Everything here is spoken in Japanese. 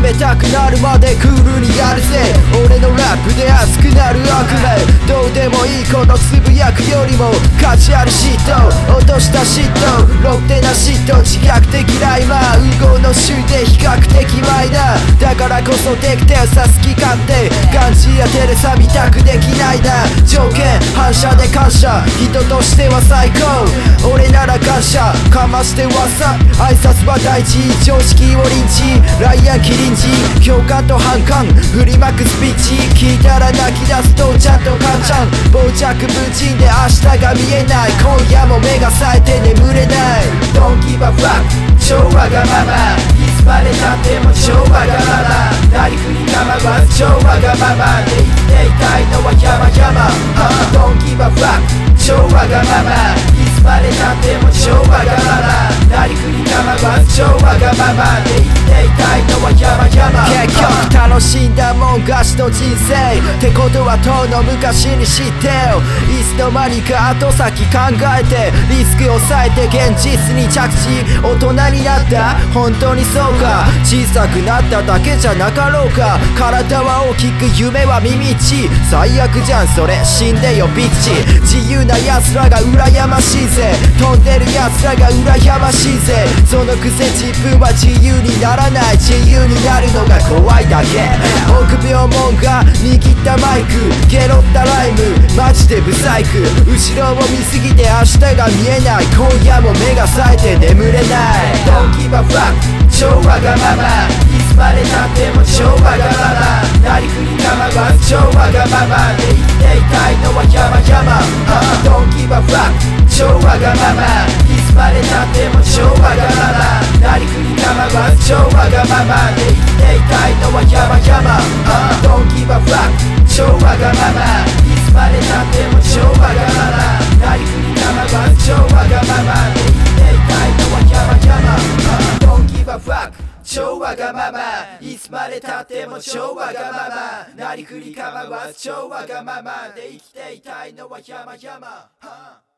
冷たくなるまでクールにやるぜ。俺のラップで熱くなる悪夢どうでもいいことつぶやくよりも価値ある嫉妬落とした嫉妬ろくでな嫉妬自虐的ライマーウゴの週で比較的マイナーだからこそできてさ好き勝手ガンジやテレサ見たくできないな条件反射で感謝。人としては最高。俺なら感謝かまして噂挨拶は大事常識をリンチライアンキリンジ共感と反感振りまくスピーチ聞いたら泣き出すとちゃんとカンちゃん傍着無人で明日が見えない今夜も目が冴えて眠れない。Don't give a fuck 超わがまま。いつまでたっても超わがまま。なりふり構わず。超わがまま。で生きていたいのは山々。Don't give a fuck 超わがまま。いつまでたっても超わがまま。なりふり構わず。超わがまま。で生きていたいのは山々っていたいのは山々。結局楽しんだもん勝ちの人生ってことはとうの昔に知ってよ。いつの間にか後先考えてリスクを抑えて現実に着地。大人になった？本当にそうか？小さくなっただけじゃなかろうか？体は大きく夢は耳ち。最悪じゃんそれ。死んでよビッチ。自由な奴らが羨ましいぜ。飛んでる奴らが羨ましいぜ。そのくせ自分は自由にならない自由になるのが怖いだけ。臆病もんが握ったマイクゲロったライムマジでブサイク。後ろを見すぎて明日が見えない。今夜も目が冴えて眠れない。Don't give a fuck 超わがまま。いつまでたっても超わがまま。なりふり構わず超わがまま。で生きていたいのは山々。Don't give a fuck 超わがまま。いつまでたっても超わがままなりふり構わず超わがままで生きていたいのは山々 Don't give a fuck. 超わがままいつまでたっても超わがままなりふり構わず超わがままで生きていたいのは山々 Don't give a fuck. 超わがまま。いつまでたっても超わがまま。なりふり構わず超わがままで生きていたいのは山々はあ